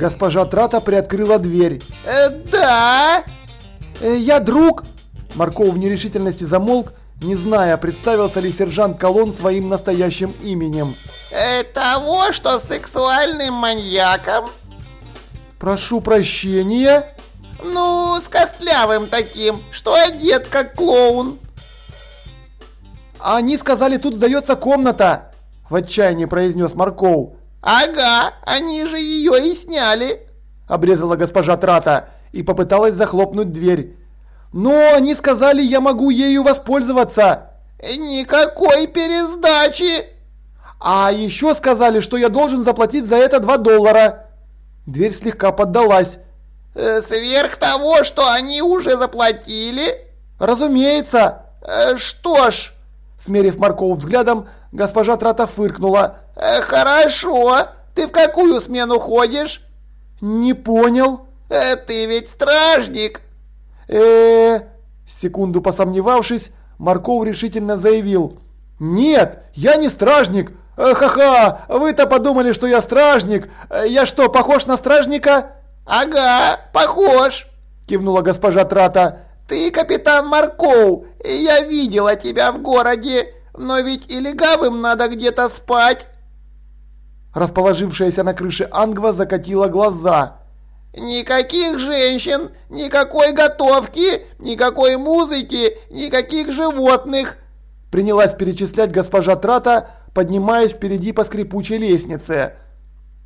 Госпожа Трата приоткрыла дверь. Э, да? Э, я друг. Марков в нерешительности замолк, не зная, представился ли сержант Колон своим настоящим именем. Э, того, что сексуальным маньяком? Прошу прощения. Ну, с костлявым таким, что одет как клоун. Они сказали, тут сдается комната, в отчаянии произнес Марков. Ага, они же ее и сняли, обрезала госпожа Трата и попыталась захлопнуть дверь. Но они сказали, я могу ею воспользоваться. Никакой пересдачи. А еще сказали, что я должен заплатить за это 2 доллара. Дверь слегка поддалась. Э, сверх того, что они уже заплатили? Разумеется. Э, что ж, смерив Маркову взглядом, госпожа Трата фыркнула. Э, хорошо. Ты в какую смену ходишь? Не понял. Ты ведь стражник. э Секунду посомневавшись, Марков решительно заявил. «Нет, я не стражник! Ха-ха! Вы-то подумали, что я стражник! Я что, похож на стражника?» «Ага, похож!» – кивнула госпожа Трата. «Ты капитан Марков, я видела тебя в городе, но ведь и легавым надо где-то спать!» Расположившаяся на крыше Ангва закатила глаза. «Никаких женщин, никакой готовки, никакой музыки, никаких животных!» Принялась перечислять госпожа Трата, поднимаясь впереди по скрипучей лестнице.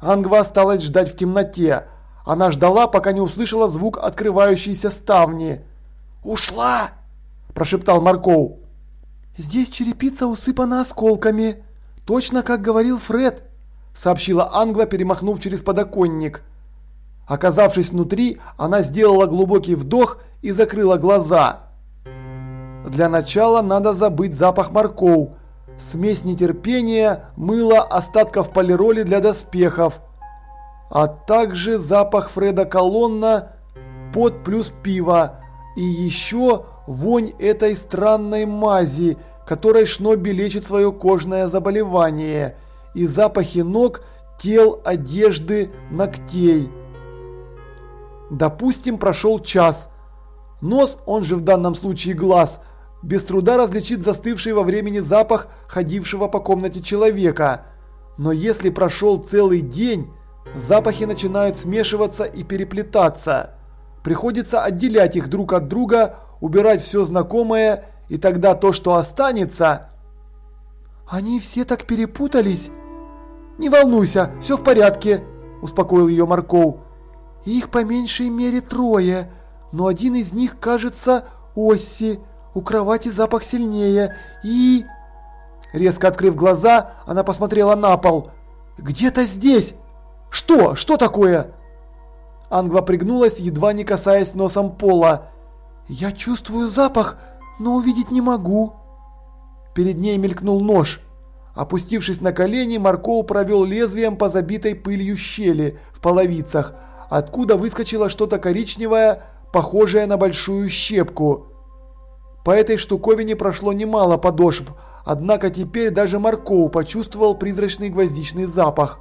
Ангва осталась ждать в темноте. Она ждала, пока не услышала звук открывающейся ставни. «Ушла!» – прошептал Марков. «Здесь черепица усыпана осколками, точно как говорил Фред», – сообщила Ангва, перемахнув через подоконник. Оказавшись внутри, она сделала глубокий вдох и закрыла глаза. Для начала надо забыть запах морков, смесь нетерпения, мыла, остатков полироли для доспехов – а также запах Фреда Колонна, под плюс пиво и еще вонь этой странной мази, которой Шноби лечит свое кожное заболевание, и запахи ног, тел, одежды, ногтей. Допустим, прошел час. Нос, он же в данном случае глаз, без труда различит застывший во времени запах ходившего по комнате человека. Но если прошел целый день, Запахи начинают смешиваться и переплетаться. Приходится отделять их друг от друга, убирать все знакомое, и тогда то, что останется... Они все так перепутались. Не волнуйся, все в порядке, успокоил ее Марков. Их по меньшей мере трое, но один из них, кажется, Осси. У кровати запах сильнее и... Резко открыв глаза, она посмотрела на пол. «Где-то здесь!» «Что? Что такое?» Ангва пригнулась, едва не касаясь носом пола. «Я чувствую запах, но увидеть не могу». Перед ней мелькнул нож. Опустившись на колени, Марков провел лезвием по забитой пылью щели в половицах, откуда выскочило что-то коричневое, похожее на большую щепку. По этой штуковине прошло немало подошв, однако теперь даже Марков почувствовал призрачный гвоздичный запах.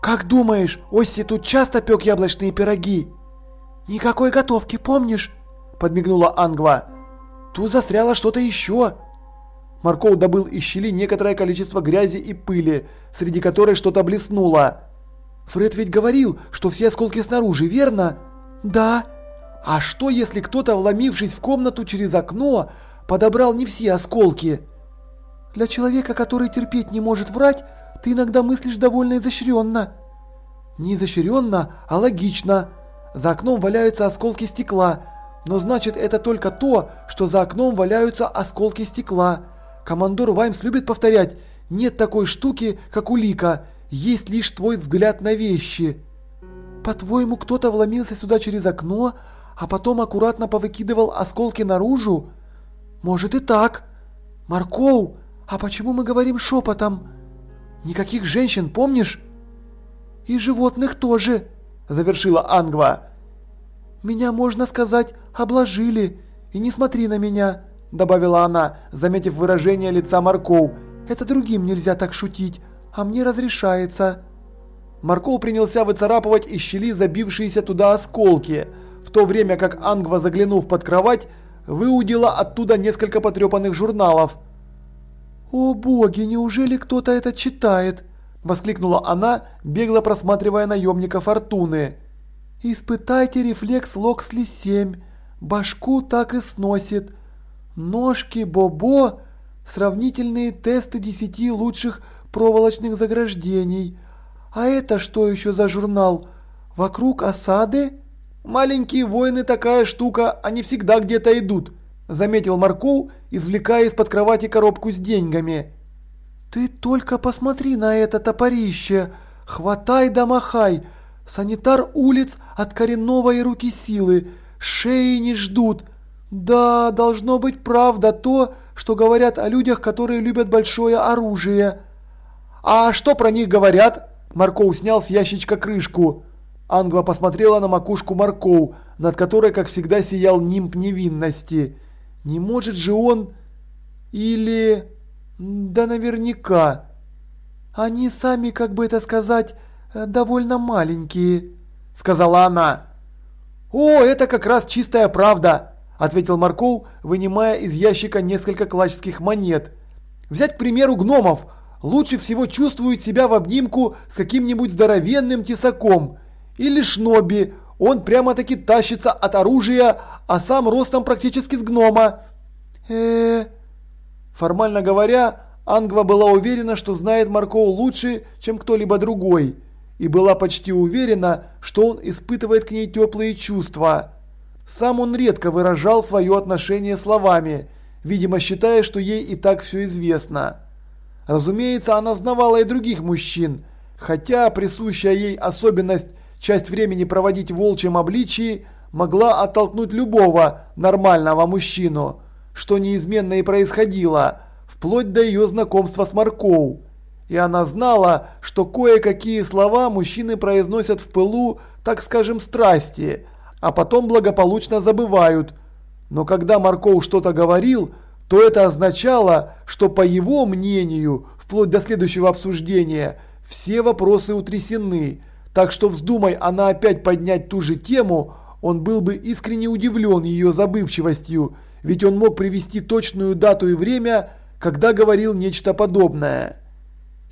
«Как думаешь, Осси тут часто пек яблочные пироги?» «Никакой готовки, помнишь?» – подмигнула Ангва. «Тут застряло что-то еще». Марков добыл из щели некоторое количество грязи и пыли, среди которой что-то блеснуло. «Фред ведь говорил, что все осколки снаружи, верно?» «Да». «А что, если кто-то, вломившись в комнату через окно, подобрал не все осколки?» «Для человека, который терпеть не может врать, ты иногда мыслишь довольно изощренно. Не изощренно, а логично. За окном валяются осколки стекла. Но значит это только то, что за окном валяются осколки стекла. Командор Ваймс любит повторять, нет такой штуки, как улика, есть лишь твой взгляд на вещи. По-твоему, кто-то вломился сюда через окно, а потом аккуратно повыкидывал осколки наружу? Может и так. Маркоу, а почему мы говорим шепотом? Никаких женщин, помнишь? И животных тоже, завершила Ангва. Меня, можно сказать, обложили. И не смотри на меня, добавила она, заметив выражение лица Марков. Это другим нельзя так шутить, а мне разрешается. Марков принялся выцарапывать из щели забившиеся туда осколки, в то время как Ангва, заглянув под кровать, выудила оттуда несколько потрепанных журналов. «О боги, неужели кто-то это читает?» – воскликнула она, бегло просматривая наемника Фортуны. «Испытайте рефлекс Локсли-7. Башку так и сносит. Ножки Бобо. Сравнительные тесты десяти лучших проволочных заграждений. А это что еще за журнал? Вокруг осады?» «Маленькие воины такая штука, они всегда где-то идут», – заметил Марков, извлекая из-под кровати коробку с деньгами. «Ты только посмотри на это топорище! Хватай да махай! Санитар улиц от коренного и руки силы, шеи не ждут. Да, должно быть правда то, что говорят о людях, которые любят большое оружие». «А что про них говорят?» Марков снял с ящичка крышку. Ангва посмотрела на макушку Марков, над которой, как всегда, сиял нимб невинности. Не может же он... Или... Да наверняка. Они сами, как бы это сказать, довольно маленькие, сказала она. О, это как раз чистая правда, ответил Марков, вынимая из ящика несколько клачских монет. Взять, к примеру, гномов. Лучше всего чувствуют себя в обнимку с каким-нибудь здоровенным тесаком – или Шноби, он прямо-таки тащится от оружия, а сам ростом практически с гнома. э, -э. Формально говоря, Ангва была уверена, что знает Маркоу лучше, чем кто-либо другой. И была почти уверена, что он испытывает к ней теплые чувства. Сам он редко выражал свое отношение словами, видимо считая, что ей и так все известно. Разумеется, она знавала и других мужчин, хотя присущая ей особенность часть времени проводить в волчьем обличии могла оттолкнуть любого нормального мужчину, что неизменно и происходило, вплоть до ее знакомства с Маркоу. И она знала, что кое-какие слова мужчины произносят в пылу, так скажем, страсти, а потом благополучно забывают. Но когда Маркоу что-то говорил, то это означало, что по его мнению, вплоть до следующего обсуждения, все вопросы утрясены – так что вздумай она опять поднять ту же тему, он был бы искренне удивлен ее забывчивостью, ведь он мог привести точную дату и время, когда говорил нечто подобное.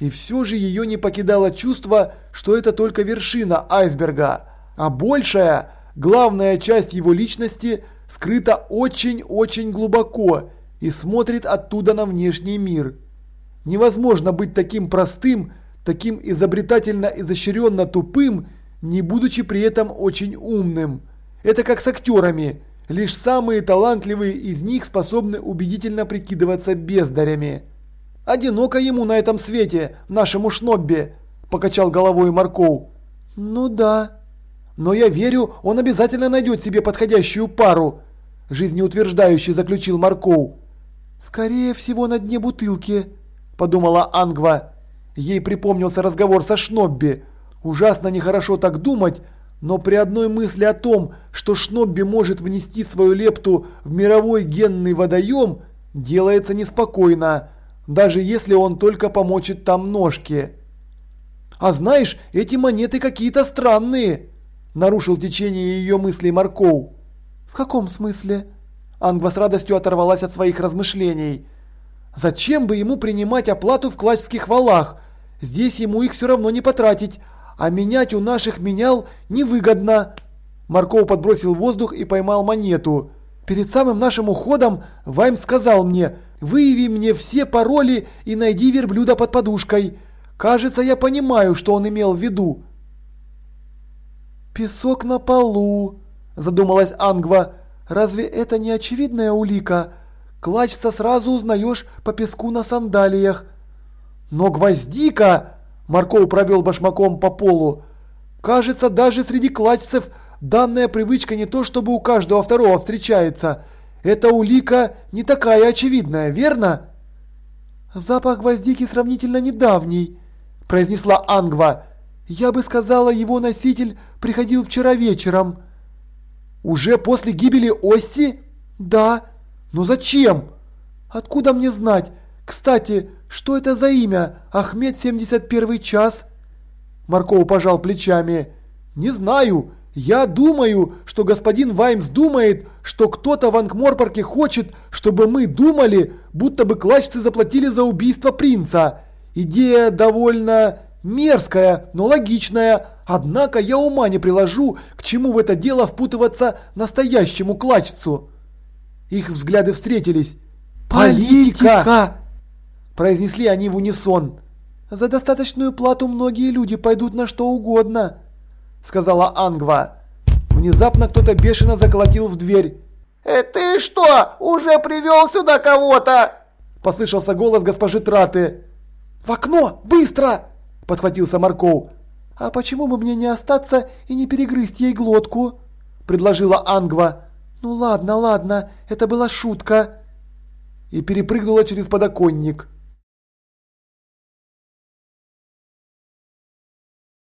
И все же ее не покидало чувство, что это только вершина айсберга, а большая, главная часть его личности скрыта очень-очень глубоко и смотрит оттуда на внешний мир. Невозможно быть таким простым, таким изобретательно изощренно тупым, не будучи при этом очень умным. Это как с актерами. Лишь самые талантливые из них способны убедительно прикидываться бездарями. «Одиноко ему на этом свете, нашему Шноббе», – покачал головой Марков. «Ну да. Но я верю, он обязательно найдет себе подходящую пару», – жизнеутверждающе заключил Марков. «Скорее всего на дне бутылки», – подумала Ангва. Ей припомнился разговор со Шнобби. Ужасно нехорошо так думать, но при одной мысли о том, что Шнобби может внести свою лепту в мировой генный водоем, делается неспокойно, даже если он только помочит там ножке. «А знаешь, эти монеты какие-то странные!» – нарушил течение ее мыслей Марков. «В каком смысле?» Ангва с радостью оторвалась от своих размышлений. «Зачем бы ему принимать оплату в клачских валах? Здесь ему их все равно не потратить, а менять у наших менял невыгодно. Марков подбросил воздух и поймал монету. Перед самым нашим уходом Вайм сказал мне, выяви мне все пароли и найди верблюда под подушкой. Кажется, я понимаю, что он имел в виду. «Песок на полу», – задумалась Ангва. «Разве это не очевидная улика? Клачца сразу узнаешь по песку на сандалиях. Но гвоздика, Марков провел башмаком по полу, кажется, даже среди клачцев данная привычка не то чтобы у каждого второго встречается. Эта улика не такая очевидная, верно? Запах гвоздики сравнительно недавний, произнесла Ангва. Я бы сказала, его носитель приходил вчера вечером. Уже после гибели Осси? Да. Но зачем? Откуда мне знать? Кстати, что это за имя? Ахмед 71 час? Марков пожал плечами. «Не знаю. Я думаю, что господин Ваймс думает, что кто-то в Ангморпорке хочет, чтобы мы думали, будто бы клачцы заплатили за убийство принца. Идея довольно мерзкая, но логичная. Однако я ума не приложу, к чему в это дело впутываться настоящему клачцу». Их взгляды встретились. «Политика!» Произнесли они в унисон. «За достаточную плату многие люди пойдут на что угодно», сказала Ангва. Внезапно кто-то бешено заколотил в дверь. «Э, «Ты что, уже привел сюда кого-то?» Послышался голос госпожи Траты. «В окно! Быстро!» Подхватился Марков. «А почему бы мне не остаться и не перегрызть ей глотку?» Предложила Ангва. «Ну ладно, ладно, это была шутка». И перепрыгнула через подоконник.